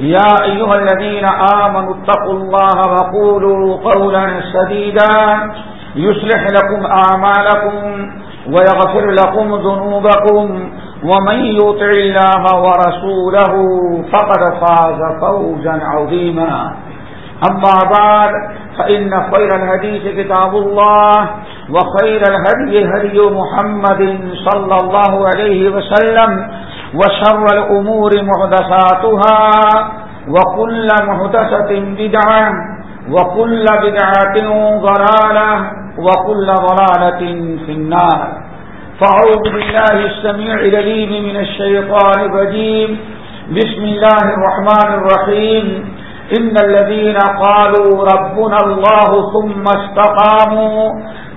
يا أيها الذين آمنوا اتقوا الله وقولوا قولا سديدا يصلح لكم أعمالكم ويغفر لكم ذنوبكم ومن يطع الله ورسوله فقد فاز فوزا عظيما. أما بعد، فإن خير الهديث كتاب الله وخير الهدي هدي محمد صلى الله عليه وسلم وشر الأمور محدثاتها وكل محدثة بدعة وكل بدعة ضلالة وكل ضلالة في النار. فأعوذ بالله السميع لليم من الشيطان الرجيم. بسم الله الرحمن الرحيم. إن الذين قالوا ربنا الله ثم استقاموا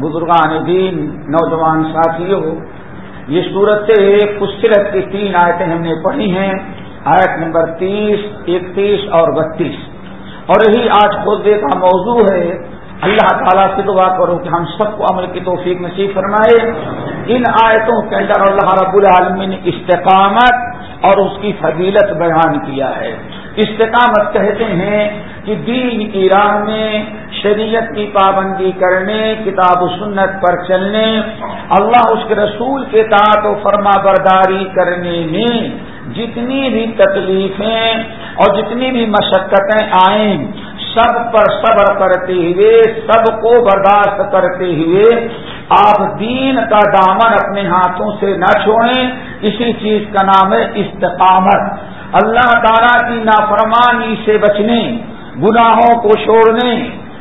بزرگان دین، نوجوان ساتھیوں، یہ صورت سے فصلت کی تین آیتیں ہم نے پڑھی ہیں۔ آیت نمبر تیس، اکتیس اور بتیس۔ اور یہی آج خطبے کا موضوع ہے۔ اللہ تعالیٰ سے دعا کرو کہ ہم سب کو عمل کی توفیق نصیب فرمائے۔ ان آیتوں کے اندر اللہ رب العالمین نے استقامت اور اس کی فضیلت بیان کیا ہے۔ استقامت کہتے ہیں کہ دین ایران میں شریعت کی پابندی کرنے، کتاب و سنت پر چلنے، اللہ اس کے رسول کے تعت و فرما برداری کرنے میں جتنی بھی تکلیفیں اور جتنی بھی مشقتیں آئیں، سب پر صبر کرتے ہوئے، سب کو برداشت کرتے ہوئے آپ دین کا دامن اپنے ہاتھوں سے نہ چھوڑیں، اسی چیز کا نام ہے استقامت۔ اللہ تعالیٰ کی نافرمانی سے بچنے، گناہوں کو چھوڑنے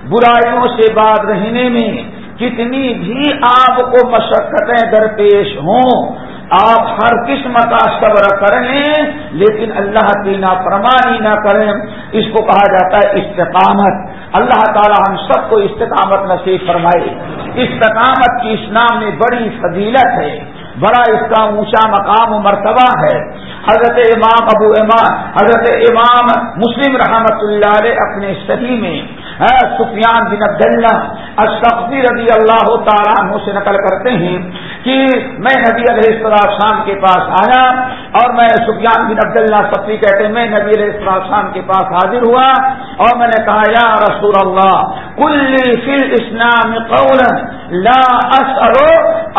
برائیوں سے بعد رہنے میں کتنی بھی آپ کو مشقتیں درپیش ہوں، آپ ہر قسم کا صبر کر لیں، لیکن اللہ کی نافرمانی نہ کریں۔ اس کو کہا جاتا ہے استقامت۔ اللہ تعالی ہم سب کو استقامت نصیب فرمائے۔ استقامت کی اسلام میں بڑی فضیلت ہے۔ بڑا اس کا اونچا مقام و مرتبہ ہے۔ حضرت امام ابو امام حضرت امام مسلم رحمت اللہ علیہ اپنے صحیح میں سفیان بن عبداللہ اشرفی رضی اللہ تعالیٰ عنہ سے نقل کرتے ہیں کہ میں نبی علیہ السلام شام کے پاس آیا اور میں سفیان بن عبداللہ صفی کہتے ہیں، میں نبی علیہ السلام شام کے پاس حاضر ہوا اور میں نے کہا، یا رسول اللہ کل فل اسلام قول لا اسرو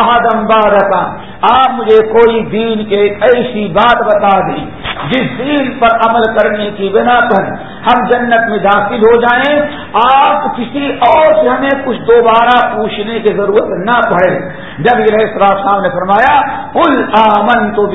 احدم بارکا آپ مجھے کوئی دین کے ایسی بات بتا دی جس دین پر عمل کرنے کی بنا پر ہم جنت میں داخل ہو جائیں، آپ کسی اور سے ہمیں کچھ دوبارہ پوچھنے کی ضرورت نہ پڑے۔ جب یہ صاحب نے فرمایا کل آمن تو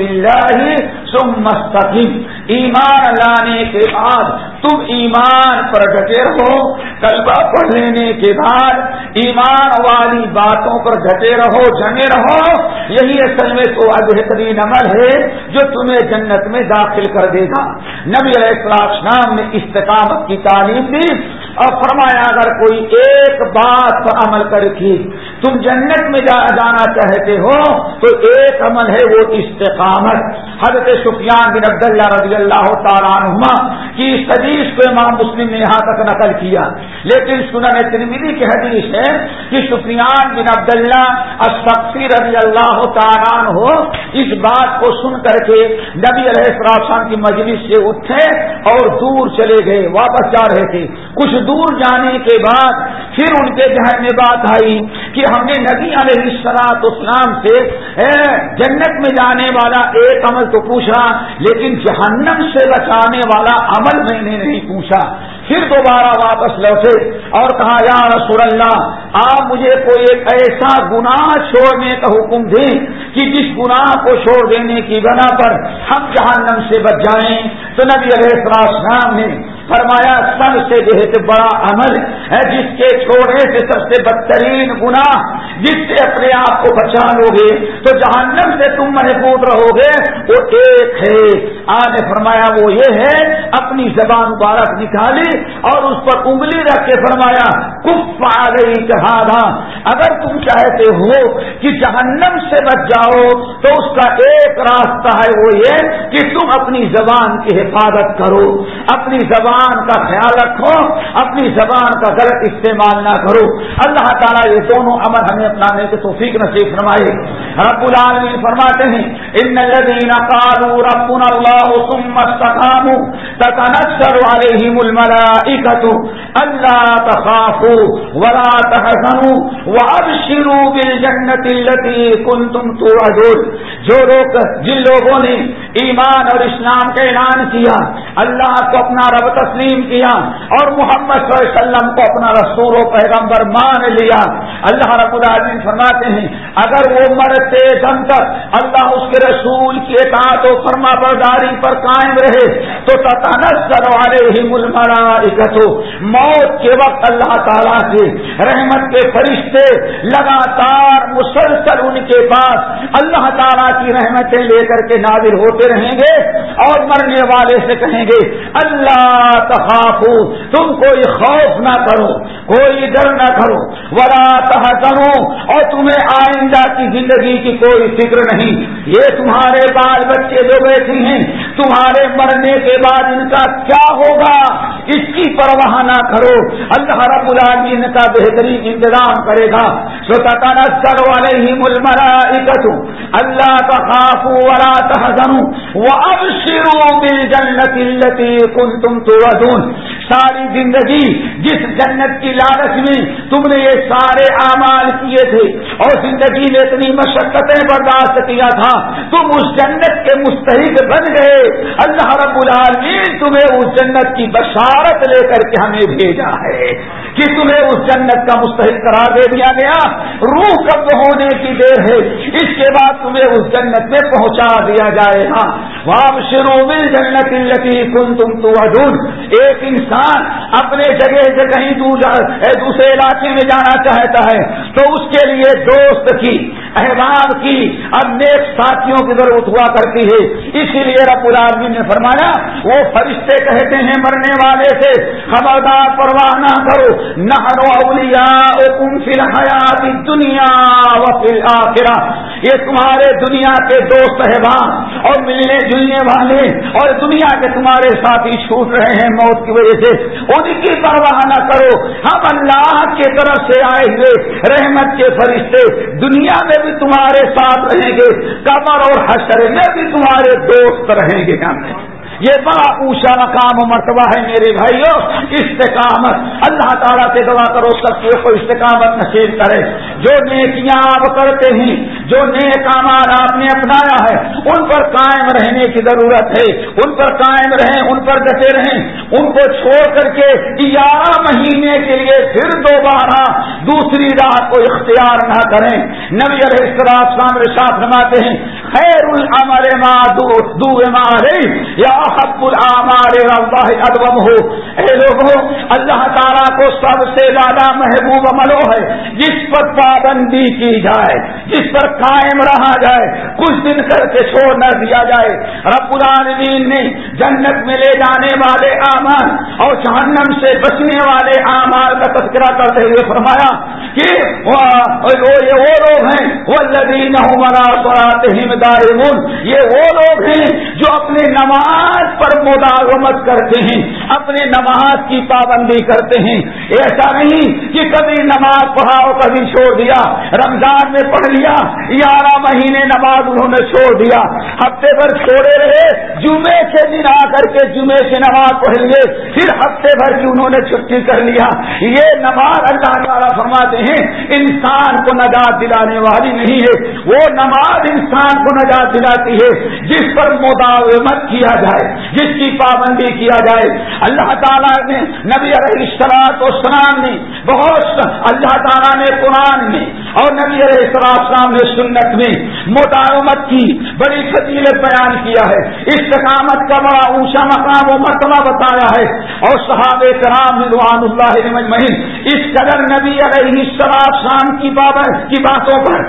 مستقیم ایمان لانے کے بعد تم ایمان پر ڈٹے رہو کلبہ پڑھ لینے کے بعد ایمان والی باتوں پر ڈٹے رہو، جمے رہو۔ یہی اصل میں تو بہترین عمل ہے جو تمہیں جنت میں داخل کر دے گا۔ نبی علیہ السلام نے استقامت کی تعلیم دی۔ اور فرمایا، اگر کوئی ایک بات پر عمل کر کے تم جنت میں جانا چاہتے ہو، تو ایک عمل ہے وہ استقامت۔ حضرت سفیان بن عبداللہ رضی اللہ تعالیٰ عنہ کی اس حدیث کو امام مسلم نے یہاں تک نقل کیا۔ لیکن سنن ترمیدی کی حدیث ہے کہ سفیان بن عبداللہ اسفقی رضی اللہ تعالیٰ ہو اس بات کو سن کر کے نبی علیہ السلام کی مجلس سے اٹھے اور دور چلے گئے، واپس جا رہے تھے۔ کچھ دور جانے کے بعد پھر ان کے ذہن میں بات آئی کہ ہم نے نبی علیہ السلاط اسلام سے جنت میں جانے والا ایک عمل تو پوچھا، لیکن جہنم سے بچانے والا عمل میں نے نہیں پوچھا۔ پھر دوبارہ واپس لوٹے اور کہا، یا رسول اللہ، آپ مجھے کوئی ایک ایسا گناہ چھوڑنے کا حکم دیں کہ جس گناہ کو چھوڑ دینے کی بنا پر ہم جہنم سے بچ جائیں۔ تو نبی علیہ السلام نے فرمایا، سب سے بہت بڑا عمل ہے جس کے چھوڑنے سے سب سے بدترین گناہ، جس سے اپنے آپ کو بچا لو گے، تو جہنم سے تم محفوظ رہو گے، وہ ایک ہے۔ آج فرمایا، وہ یہ ہے، اپنی زبان مبارک نکالی اور اس پر انگلی رکھ کے فرمایا، کف آ گئی چہادا اگر تم چاہتے ہو کہ جہنم سے بچ جاؤ، تو اس کا ایک راستہ ہے وہ یہ کہ تم اپنی زبان کی حفاظت کرو۔ اپنی زبان زبان کا خیال رکھو، اپنی زبان کا غلط استعمال نہ کرو۔ اللہ تعالیٰ یہ دونوں عمل ہمیں اپنانے کے توفیق نصیب فرمائے۔ رب العالمین فرماتے ہیں، ان الذين قالوا ربنا الله ثم استقاموا تتنزل عليهم الملائكه الا تخافوا ولا تحزنوا وابشروا بالجنه التي كنتم توعدون۔ جو لوگ جن لوگوں نے ایمان اور اسلام کا اعلان کیا، اللہ کو اپنا رب تسلیم کیا اور محمد صلی اللہ علیہ وسلم کو اپنا رسول و پیغمبر مان لیا۔ اللہ رب العالمین فرماتے ہیں، اگر وہ مرتے دم تک اللہ اس کے رسول کی اطاعت و فرما برداری پر قائم رہے، تو تتنزل علیہم الملائکہ موت کے وقت اللہ تعالیٰ سے رحمت کے فرشتے لگاتار مسلسل ان کے پاس اللہ تعالیٰ کی رحمتیں لے کر کے نازل ہوتے رہیں گے اور مرنے والے سے کہیں گے، اللہ تخافو، تم کوئی خوف نہ کرو، کوئی ڈر نہ کرو ورا تحتنو اور تمہیں آئندہ کی زندگی کی کوئی فکر نہیں۔ یہ تمہارے بال بچے جو بیٹھے ہیں، تمہارے مرنے کے بعد ان کا کیا ہوگا؟ اس کی پرواہ نہ کرو۔ اللہ رب العالمین کا بہترین انتظام کرے گا۔ اللہ تخافوا ولا تحزنوا۔ وابشروا بالجنة التي كنتم توعدون۔ ساری زندگی جس جنت کی لالچ میں تم نے یہ سارے اعمال کیے تھے اور زندگی میں اتنی مشقتیں برداشت کیا تھا، تم اس جنت کے مستحق بن گئے۔ اللہ رب العالمین تمہیں اس جنت کی بشارت لے کر کے ہمیں بھیجا ہے کہ تمہیں اس جنت کا مستحق قرار دے دیا گیا۔ روح کب ہونے کی دیر ہے۔ اس کے بعد تمہیں اس جنت میں پہنچا دیا جائے گا۔ وہاں شروع میں جنت التی کن تم تو ایک انسان اپنے جگہ سے کہیں دور دوسرے علاقے میں جانا چاہتا ہے۔ تو اس کے لیے دوست کی احباب کی اب نیک ساتھیوں کی ضرورت ہوا کرتی ہے۔ اسی لیے رب العالمین نے فرمایا، وہ فرشتے کہتے ہیں مرنے والے سے، خبردار پرواہ نہ کرو۔ فی الحیات دنیا و فی الآخرہ یہ تمہارے دنیا کے دوست احباب اور ملنے جلنے والے اور دنیا کے تمہارے ساتھی چھوٹ رہے ہیں موت کی وجہ سے۔ ان کی پرواہ نہ کرو۔ ہم اللہ کی طرف سے آئے ہوئے رحمت کے فرشتے دنیا میں بھی تمہارے ساتھ رہیں گے قبر اور حشر میں بھی تمہارے دوست رہیں گے ہمیں یہ بڑا اونچا مقام و مرتبہ ہے میرے بھائیوں استقامت اللہ تعالیٰ سے دعا کرو، سب کو استقامت نصیب کرے۔ جو نیکیاں آپ کرتے ہیں، جو نیک امار آپ نے اپنایا ہے، ان پر قائم رہنے کی ضرورت ہے۔ ان پر قائم رہیں، ان پر ڈٹے رہیں۔ ان کو چھوڑ کر کے گیارہ مہینے کے لیے پھر دوبارہ دوسری راہ کو اختیار نہ کریں۔ نبی علیہ السلام سامنے ساتھ فرماتے ہیں، خیر العمر ما دو دو یا حب العمار اللہ ادب ہو اے لوگوں اللہ تعالیٰ کو سب سے زیادہ محبوب عملو ہے۔ جس پر پابندی کی جائے، جس پر قائم رہا جائے، کچھ دن کر کے چھوڑ نہ دیا جائے۔ رب العالمین نے جنت میں لے جانے والے اعمال اور جہنم سے بچنے والے اعمال کا تذکرہ کرتے ہوئے فرمایا کہ وہ لوگ ہیں۔ وہ لدین یہ وہ لوگ ہیں جو اپنے نماز پر مداغمت کرتے ہیں اپنے نماز کی پابندی کرتے ہیں۔ ایسا نہیں کہ کبھی نماز پڑھاؤ، کبھی چھوڑ دیا، رمضان میں پڑھ لیا، گیارہ مہینے نماز انہوں نے چھوڑ دیا۔ ہفتے بھر چھوڑے رہے، جمعے سے دن آ کر کے جمعے سے نماز پڑھ لیے، پھر ہفتے بھر کی انہوں نے چھٹی کر لیا۔ یہ نماز اللہ تعالیٰ فرماتے ہیں، انسان کو نجات دلانے والی نہیں ہے۔ وہ نماز انسان کو نجات دلاتی ہے، جس پر مداومت کیا جائے۔ جس کی پابندی کیا جائے۔ اللہ تعالیٰ نے نبی علیہ السلاط اسلام نے بہت اللہ تعالیٰ نے قرآن میں اور نبی علیہ السلام نے سنت میں مداومت کی، بڑی فضیلت بیان کیا ہے۔ استقامت کا بڑا اونچا مقام و مرتبہ بتایا ہے۔ اور صحاب کرام رضوان اللہ اس قدر نبی علیہ السلام کی بابر کی باتوں پر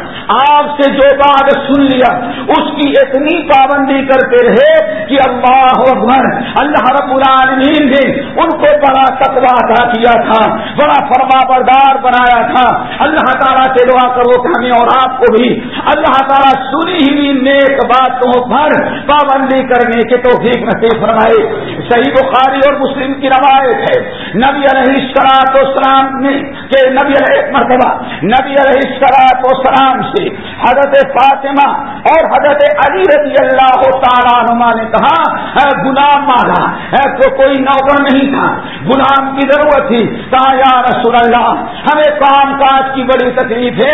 آپ سے جو بات سن لیا، اس کی اتنی پابندی کرتے رہے کہ اللہ اکبر، اللہ رب العالمین نے ان کو بڑا تقوا ادا کیا تھا، بڑا فرما بردار بنایا تھا۔ اللہ تعالیٰ سے دعا کرو کہ ہمیں اور آپ کو بھی اللہ تعالیٰ سنی ہوئی نیک باتوں پر پابندی کرنے کے تو نصیب فرمائے۔ صحیح بخاری اور مسلم کی روایت ہے۔ نبی علیہ السلاط اسلام نے کہ نبی علیہ مرتبہ۔ نبی علیہ السلاط اسلام سے حضرت فاطمہ اور حضرت علی رضی اللہ تعالیٰ نما نے کہا غلام مانا تو کوئی نوکر نہیں تھا۔ غلام کی ضرورت تھی۔ کہا، یا رسول اللہ، ہمیں کام کاج کی بڑی تکلیف ہے۔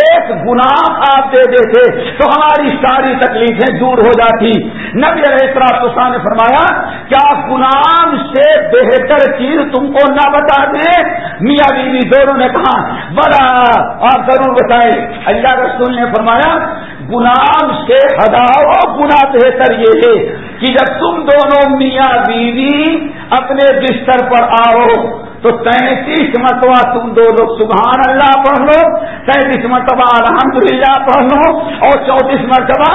ایک غلام آپ دے دیتے تو ہماری ساری تکلیفیں دور ہو جاتی۔ نبی علیہ السلام نے فرمایا، کیا غلام سے بہتر چیز تم کو نہ بتا دیں؟ میاں بیوی دونوں نے کہا بڑا آپ ضرور بتائے اللہ رسول نے فرمایا غلام سے ہداؤ گنا بہتر یہ ہے کہ جب تم دونوں میاں بیوی اپنے بستر پر آؤ تو تینتیس مرتبہ تم دو لوگ سبحان اللہ پڑھ لو، تینتیس مرتبہ الحمد للہ پڑھ لو، اور چونتیس مرتبہ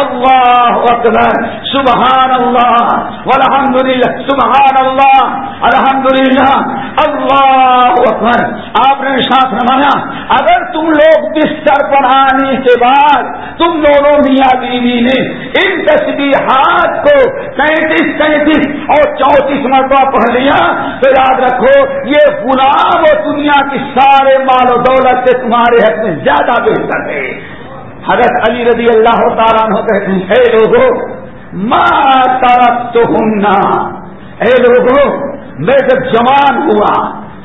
اللہ اکبر، سبحان اللہ الحمد للہ سبحان اللہ الحمد للہ اللہ اکبر۔ آپ نے ساتھ رمایا اگر تم لوگ بستر پر آنے کے بعد تم دونوں میاں بیوی نے ان تصویرات کو تینتیس تینتیس اور چونتیس مرتبہ پڑھ لیا، تو یاد رکھو یہ غلام و دنیا کی سارے مال و دولت سے تمہارے حق میں زیادہ بہتر ہے۔ حضرت علی رضی اللہ تعالیٰ کہتے ہیں، اے لوگوں ماں طرف تو ہننا اے لوگوں میں جب جوان ہوا،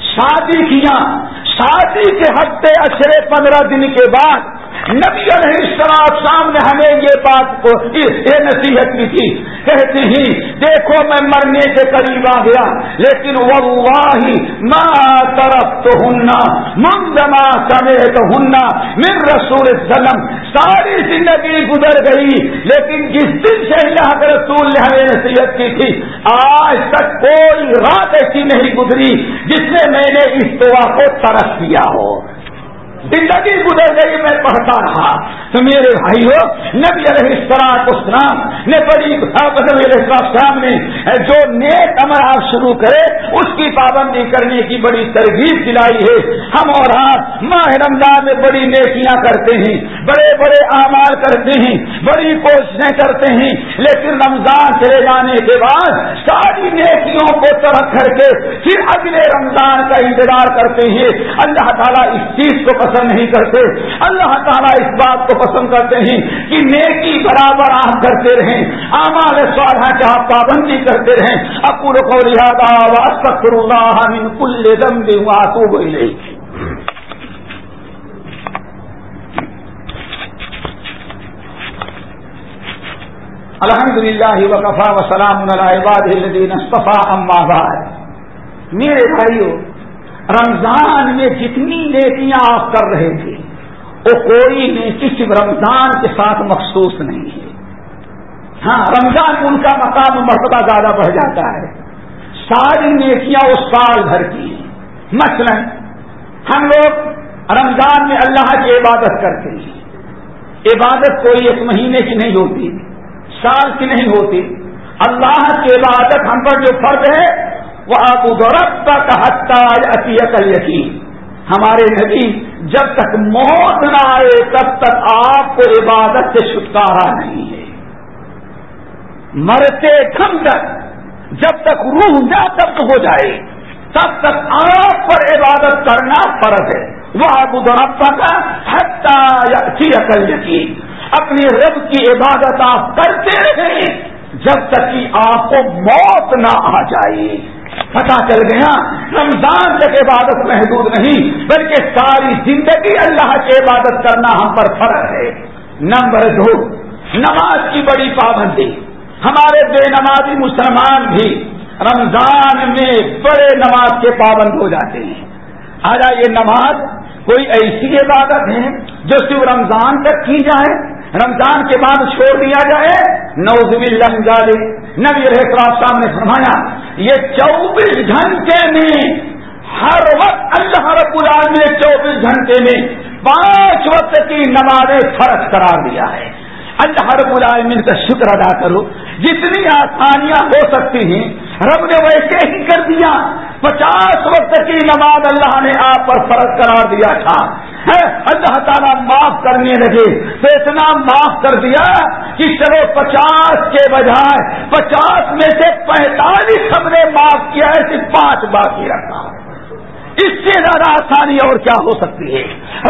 شادی کیا، شادی کے ہفتے اشرے پندرہ دن کے بعد نبی علیہ السلام شام نے ہمیں یہ بات کو یہ نصیحت کی تھی۔ کہتے ہی دیکھو میں مرنے کے قریب آ گیا، لیکن واللہ ما طرف تو ہننا منجما سمیت ہننا من رسول السلم ساری زندگی گزر گئی، لیکن جس دن سے اللہ کے رسول نے ہمیں نصیحت کی تھی، آج تک کوئی رات ایسی نہیں گزری جس میں میں نے اس دعا کو ترس دیا ہو۔ زندگی گزر گئی، میں پڑھتا رہا۔ تو میرے بھائی ہو نبی علیہ السلام اسلام نے بڑی نبی علیہ السلام نے جو نیک امر آپ شروع کرے، اس کی پابندی کرنے کی بڑی ترغیب دلائی ہے۔ ہم اور آپ ماہ رمضان میں بڑی نیکیاں کرتے ہیں، بڑے بڑے اعمال کرتے ہیں، بڑی کوششیں کرتے ہیں، لیکن رمضان چلے جانے کے بعد ساری نیکیوں کو ترک کر کے پھر اگلے رمضان کا انتظار کرتے ہیں۔ اللہ تعالیٰ اس چیز کو پسند نہیں کرتے۔ اللہ تعالیٰ اس بات کو پسند کرتے ہیں کہ نیکی برابر آپ کرتے رہیں۔ آمال سوالہ کے آپ پابندی کرتے رہیں۔ اکور کو لہٰذا واسطر اللہ من کل دم بھی واسو الحمد للہ وقفا وسلام الباد الدین صفا اما بعد۔ میرے بھائیوں رمضان میں جتنی نیکیاں آپ کر رہے تھے، وہ کوئی نیکی صرف رمضان کے ساتھ مخصوص نہیں ہے۔ ہاں رمضان ان کا مقام مرتبہ زیادہ بڑھ جاتا ہے۔ ساری نیکیاں اس سال بھر کی ہیں۔ مثلا، ہم لوگ رمضان میں اللہ کی عبادت کرتے ہیں۔ عبادت کوئی ایک مہینے کی نہیں ہوتی، سال کی نہیں ہوتی۔ اللہ کی عبادت ہم پر جو فرض ہے وہ آپ کا حتہ یقین ہمارے نبی جب تک موت نہ آئے تب تک آپ کو عبادت سے چھٹکارا نہیں ہے۔ مرتے کم تک جب تک روح جا تب ہو جائے، تب تک آپ پر عبادت کرنا فرض ہے۔ وہ ابو درپا کا حتہ عقل یقین اپنی رب کی عبادت آپ کرتے رہیں جب تک کہ آپ کو موت نہ آ جائے۔ پتا چل گیا، رمضان تک عبادت محدود نہیں، بلکہ ساری زندگی اللہ کی عبادت کرنا ہم پر فرض ہے۔ نمبر دو، نماز کی بڑی پابندی۔ ہمارے بے نمازی مسلمان بھی رمضان میں بڑے نماز کے پابند ہو جاتے ہیں۔ آجا یہ نماز کوئی ایسی عبادت ہے جو صرف رمضان تک کی جائے؟ رمضان کے بعد چھوڑ دیا جائے۔ نوزم اللہ نبی صاحب نے فرمایا، یہ چوبیس گھنٹے میں، ہر وقت اللہ رب العالمین نے چوبیس گھنٹے میں پانچ وقت کی نمازیں فرض قرار دیا ہے۔ اللہ رب العالمین کا شکر ادا کرو۔ جتنی آسانیاں ہو سکتی ہیں رب نے ویسے ہی کر دیا، پچاس وقت کی نماز اللہ نے آپ پر فرض قرار دیا تھا۔ اللہ تعالیٰ معاف کرنے لگے۔ تو اتنا معاف کر دیا کہ چلو پچاس کے بجائے پچاس میں سے پینتالیس ہم نے معاف کیا ہے، صرف پانچ باقی رکھا۔ اس سے زیادہ آسانی اور کیا ہو سکتی ہے؟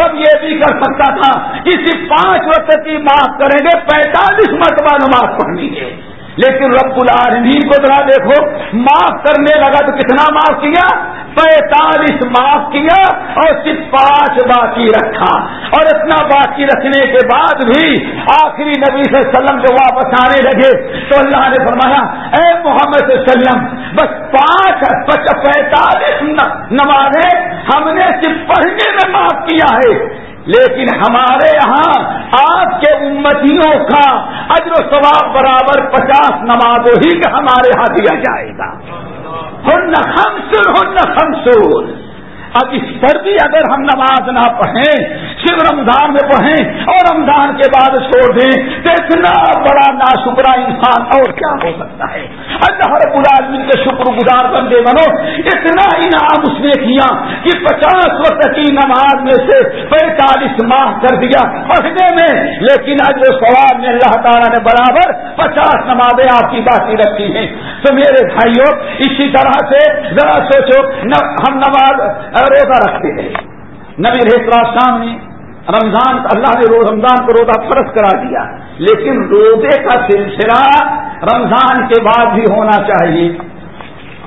اب یہ بھی کر سکتا تھا کہ صرف پانچ وقت کی معاف کریں گے، پینتالیس مرتبہ نماز پڑھنی ہے۔ لیکن رب العالمین کو ذرا دیکھو، معاف کرنے لگا تو کتنا معاف کیا؟ پینتالیس معاف کیا اور صرف پانچ باقی رکھا۔ اور اتنا باقی رکھنے کے بعد بھی آخری نبی صلی اللہ علیہ وسلم جو واپس آنے لگے تو اللہ نے فرمایا، اے محمد صلی اللہ علیہ وسلم، بس پانچ پینتالیس نمازیں ہم نے صرف پڑھنے میں معاف کیا ہے۔ لیکن ہمارے یہاں آپ کے امتیوں کا اجر و ثواب برابر پچاس نمازوں ہی کا ہمارے یہاں دیا جائے گا۔ ہن خمسر ہن خمسور اب اس پر بھی اگر ہم نماز نہ پڑھیں صرف رمضان میں پڑھیں اور رمضان کے بعد چھوڑ دیں تو اتنا بڑا نا شکرا انسان اور کیا ہو سکتا ہے؟ اللہ رب العالمین کے شکر گزار بندے بنو، اتنا انعام اس نے کیا کہ پچاس وقت کی نماز میں سے پینتالیس ماہ کر دیا پڑھنے میں، لیکن آج وہ سوال میں اللہ تعالیٰ نے برابر پچاس نمازیں آپ کی باقی رکھی ہیں۔ تو میرے بھائیوں، اسی طرح سے ذرا سوچو ہم نماز روزہ رکھتے ہیں، نبی رہا شام نے رمضان اللہ نے رمضان کو روزہ فرض کرا دیا۔ لیکن روزے کا سلسلہ رمضان کے بعد بھی ہونا چاہیے۔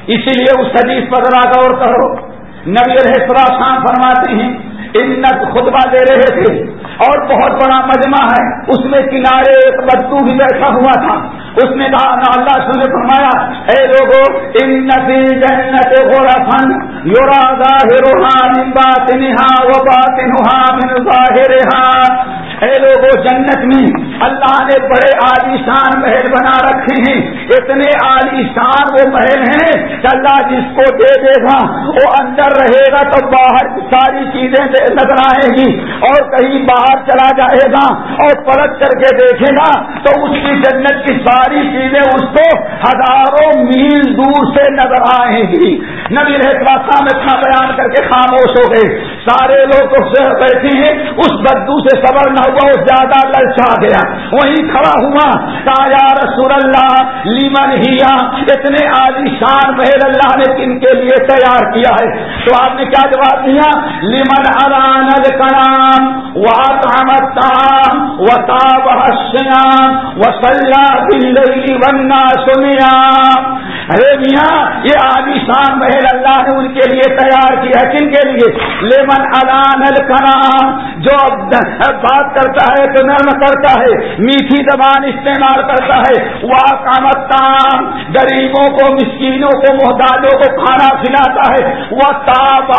اسی لیے اس حدیث پر ذرا غور کرو۔ نبی رہا شام فرماتے ہیں ان خطبہ دے رہے تھے اور بہت بڑا مجمع ہے۔ اس میں کنارے ایک بدو بھی بیٹھا ہوا تھا۔ اس نے کہا نہ اللہ سن نے فرمایا، اے لوگو، ان نفی جنت غرفن یورا ظاہرها من باطنها و باطنها من ظاہرها اے لوگو جنت میں اللہ نے بڑے عالیشان محل بنا رکھے ہیں۔ اتنے عالیشان وہ محل ہیں کہ اللہ جس کو دے دے گا، وہ اندر رہے گا تو باہر ساری چیزیں نظر آئے گی۔ اور کہیں باہر چلا جائے گا اور پلٹ کر کے دیکھے گا تو اس کی جنت کی ساری چیزیں اس کو ہزاروں میل دور سے نظر آئے گی۔ نبی رہتا میں تھا بیان کر کے خاموش ہو گئے۔ سارے لوگ بیٹھے ہیں اس بدو سے صبر نہ ہوا، وہ زیادہ للچا گیا۔ وہیں کھڑا ہوا، کہا رسول اللہ، لیمن ہیا اتنے عالی شان محل اللہ نے کن کے لیے تیار کیا ہے؟ تو آپ نے کیا جواب دیا؟ لیمن اران الکلام، واطعم الطعام وطاب الشیام وصلى بالليل والناس نيام ارے میاں، یہ عالی شان محل اللہ نے ان کے لیے تیار کیا ہے۔ کن کے لیے؟ لیمن اران الکلام جو بات کرتا ہے، تو نرم کرتا ہے۔ میٹھی زبان استعمال کرتا ہے۔ وہ کامتام غریبوں کو، مسکینوں کو محتاجوں کو کھانا کھلاتا ہے۔ وہ تاب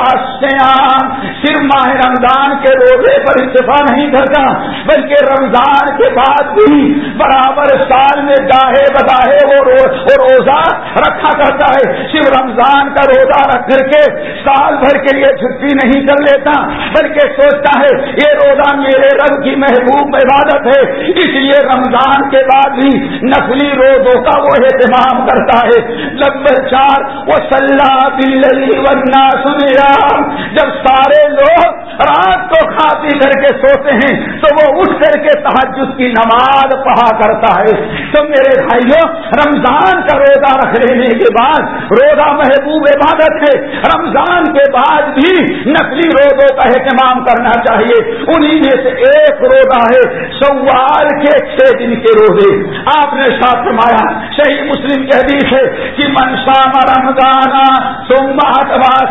صرف ماہ رمضان کے روزے پر اتفا نہیں کرتا، بلکہ رمضان کے بعد بھی برابر سال میں گاہے بگاہے وہ روزہ رکھا کرتا ہے۔ صرف رمضان کا روزہ رکھ کر کے سال بھر کے لیے چھٹی نہیں کر لیتا، بلکہ سوچتا ہے، یہ روزہ میرے رب کی محبوب عبادت ہے۔ اس لیے رمضان کے بعد بھی نسلی روزوں کا وہ اہتمام کرتا ہے۔ نمبر چار وہ صلاح بل ورنہ سنیا جب سارے لوگ رات کو کھا پی کر کے سوتے ہیں تو وہ اٹھ کر کے تحجد کی نماز پڑھا کرتا ہے۔ تو میرے بھائیوں رمضان کا روزہ رکھ لینے کے بعد روزہ محبوب عبادت ہے۔ رمضان کے بعد بھی نقلی روزوں کا اہتمام کرنا چاہیے۔ انہی میں سے ایک روزہ ہے سوال کے چھ دن کے روزے۔ آپ نے ساتھ فرمایا، صحیح مسلم کے حدیث ہے کہ منشام رمضان سوما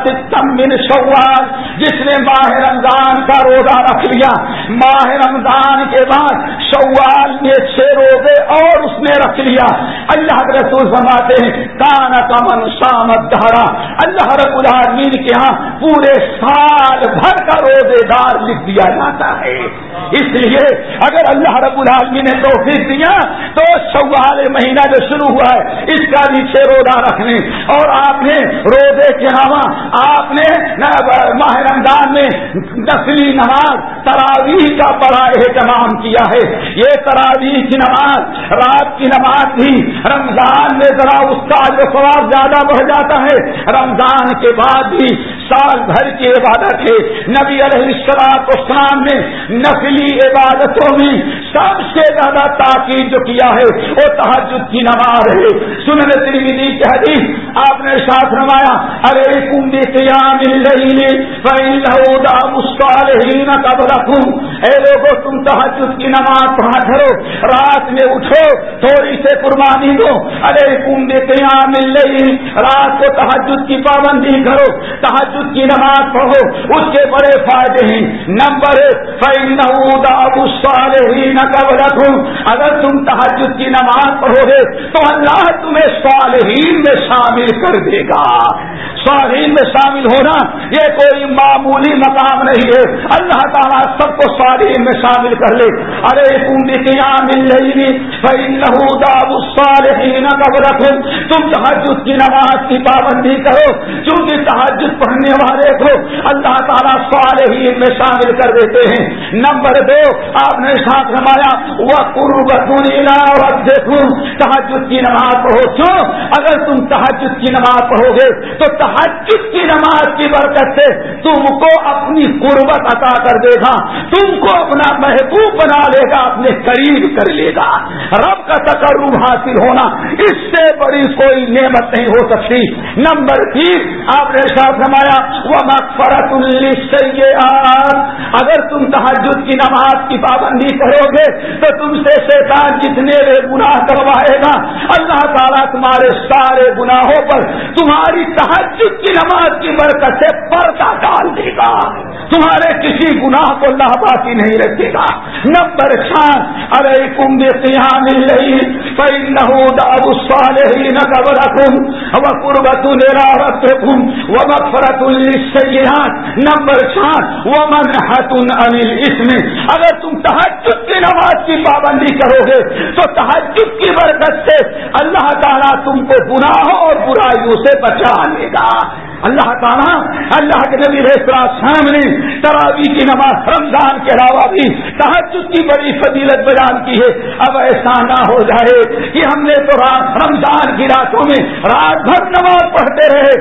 ستم بن سوال جس نے ماہ رمضان کا روزہ رکھ لیا۔ ماہ رمضان کے بعد شوال میں چھ روزے اور اس نے رکھ لیا۔ اللہ کے رسول فرماتے ہیں کانا کمن شامت دہرا اللہ رب العالمین کے ہاں پورے سال بھر کا روزے دار لکھ دیا جاتا ہے۔ اس لیے اگر اللہ رب العالمین نے توفیق دیا تو سوال مہینہ جو شروع ہوا ہے، اس کا بھی چھ روزہ رکھنے۔ اور آپ نے روزے کے علاوہ آپ نے ماہ رمضان میں نسلی نماز تراویح کا بڑا اہتمام کیا ہے۔ یہ تراویح کی نماز، رات کی نماز بھی رمضان میں ذرا اس کا جو سواب زیادہ بڑھ جاتا ہے، رمضان کے بعد بھی سال بھر کی عبادت ہے۔ نبی علیہ السلاط اسلام نے نسلی عبادتوں میں سب سے زیادہ تاکید جو کیا ہے وہ تحجد کی نماز ہے۔ سنن ترمیدی کے حدیث آپ نے ساتھ نمایا ارے کم قیام قبل رکھوں اے لوگوں تم تحجد کی نماز پڑھا کرو۔ رات میں اٹھو، تھوڑی سے قربانی دو۔ ارے کم قیام رات کو تحجد کی پابندی کرو۔ تحجد کی نماز پڑھو۔ اس کے بڑے فائدے ہیں۔ نمبر کا غلط ہوں اگر تم تحجد کی نماز پڑھو گے تو اللہ تمہیں صالحین میں شامل کر دے گا۔ صالحین میں شامل ہونا، یہ کوئی معمولی مقام نہیں ہے۔ اللہ تعالیٰ سب کو صالحین میں شامل کر لے۔ ارے مل رہی صالحین قبل رکھوں تم تحجد کی نماز کی پابندی کرو کیونکہ تحجد پڑھنے والے کو اللہ تعالیٰ صالحین میں شامل کر دیتے ہیں۔ نمبر دو، آپ نے ساتھ رمایا وہ قربت تحجد کی نماز پڑھو۔ کیوں؟ اگر تم تحجد کی نماز پڑھو گے، تو تحجد کی نماز کی برکت سے تم کو اپنی قربت عطا کر دے گا۔ تم کو اپنا محبوب بنا لے گا، اپنے قریب کر لے گا۔ رب کا تقرب حاصل ہونا، اس سے بڑی کوئی نعمت نہیں ہو سکتی۔ نمبر تین، آپ نے ساتھ رمایا وہ مغفرت اگر تم تحجد کی نماز کی پابندی کرو گے، تو تم سے شیطان جتنے بھی گناہ کروائے گا۔ اللہ تعالیٰ تمہارے سارے گناہوں پر تمہاری تحجد کی نماز کی برکت سے پردہ ڈال دے گا۔ تمہارے کسی گناہ کو اللہ باقی نہیں رکھے گا۔ نمبر چار ارے کم قیام رہی داب الصالحین قبرکم و قربت لرارتکم و للسیئات۔ نمبر چار ومنحت عن الاسم۔ اگر تم تحجد کی نماز کی پابندی کرو گے، تو تحجد کی برکت سے اللہ تعالیٰ تم کو گناہوں اور برائیوں سے بچا لے گا۔ اللہ تعالیٰ اللہ کے نبی سامنے تراوی کی نماز رمضان کے علاوہ بھی تحجد کی بڑی فضیلت بیان کی ہے۔ اب ایسا نہ ہو جائے کہ ہم نے تو رمضان کی راتوں میں رات بھر نماز پڑھتے رہے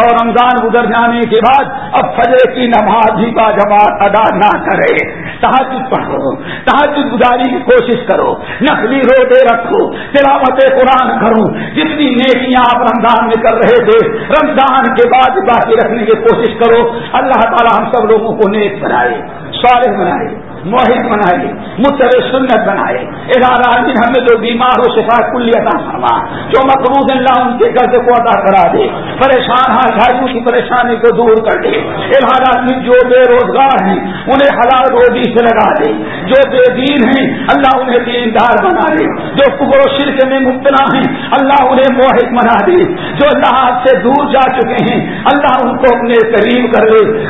اور رمضان گزر جانے کے بعد اب فجر کی نماز بھی کا جماعت ادا نہ کرے۔ تحجد پڑھو، تحجد گزاری کی کوشش کرو، نقلی روزے رکھو، تلاوت قرآن کرو۔ جتنی نیکیاں آپ رمضان میں کر رہے تھے، رمضان کے بعد باقی رکھنے کی کوشش کرو۔ اللہ تعالیٰ ہم سب لوگوں کو نیک بنائے۔ صالح بنائے موہد بنائے متر سنت بنائے۔ ارادہ ہمیں جو بیمار ہو، شفا کلی عطا فرما۔ جو مقروض اللہ ان کے قرض کو ادا کرا دے۔ پریشان ہاں بھائیوں کی پریشانی کو دور کر دے۔ ارادہ جو بے روزگار ہیں، انہیں حلال روزی سے لگا دے۔ جو بے دین ہیں، اللہ انہیں دیندار بنا دے۔ جو قبر و شرک میں مبتلا ہیں، اللہ انہیں موہد بنا دے۔ جو اللہ سے دور جا چکے ہیں، اللہ ان کو اپنے قریب کر دے۔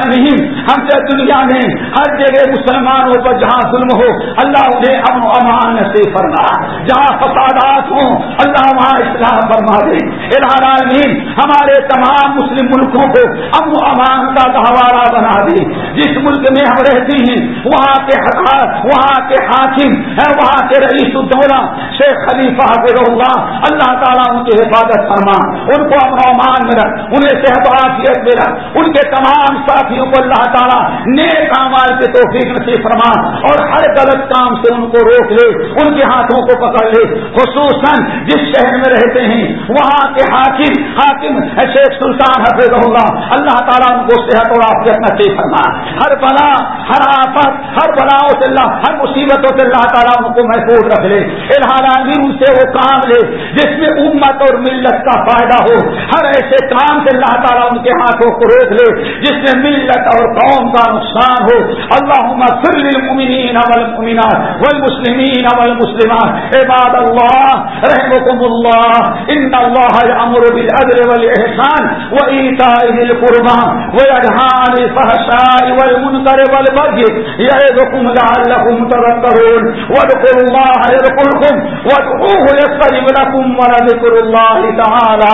نہیں، ہم سے دنیا میں ہر جگہ مسلمانوں پر جہاں ظلم ہو، اللہ انہیں امن و امان سے فرما۔ جہاں فسادات ہوں، اللہ وہاں اسلام فرما دے۔ نہیں ہمارے تمام مسلم ملکوں کو امن و امان کا گہوارہ بنا دے۔ جس ملک میں ہم رہتے ہیں، وہاں کے وہاں کے حاکم ہے وہاں کے رئیس الدولہ شیخ خلیفہ اللہ۔ اللہ تعالیٰ ان کی حفاظت فرما۔ ان کو امن و امان میں رکھ، انہیں صحت و عافیت میں رکھ۔ ان کے تمام ساتھیوں کو اللہ تعالیٰ نیک امال کے توفیق نصیب فرما اور ہر غلط کام سے ان کو روک لے، ان کے ہاتھوں کو پکڑ لے۔ خصوصاً جس شہر میں رہتے ہیں، وہاں کے حاکم حاکم شیخ سلطان حفیظ اللہ اللہ تعالیٰ ان کو صحت اور آفیت نصیب فرما۔ ہر بلا، ہر آفت، ہر بلاؤں سے اللہ، ہر مصیبتوں سے اللہ تعالیٰ ان کو محفوظ رکھ لے۔ الحال ان سے وہ کام لے، جس میں امت اور ملت کا فائدہ ہو۔ ہر ایسے کام سے اللہ تعالیٰ ان کے ہاتھوں کو روک لے، جس میں ملت اور قوم کا نقصان ہو۔ اللہ للمؤمنین والمؤمنات والمسلمین والمسلمات۔ عباد اللہ رحمكم اللہ۔ ان اللہ یامر بالعدل والاحسان وایتاء ذی القربى وینهى عن الفحشاء والمنکر والبغي یعظکم لعلکم تذکرون۔ واذکروا اللہ یذکرکم، وادعوه یستجب لكم ولذکر اللہ تعالی۔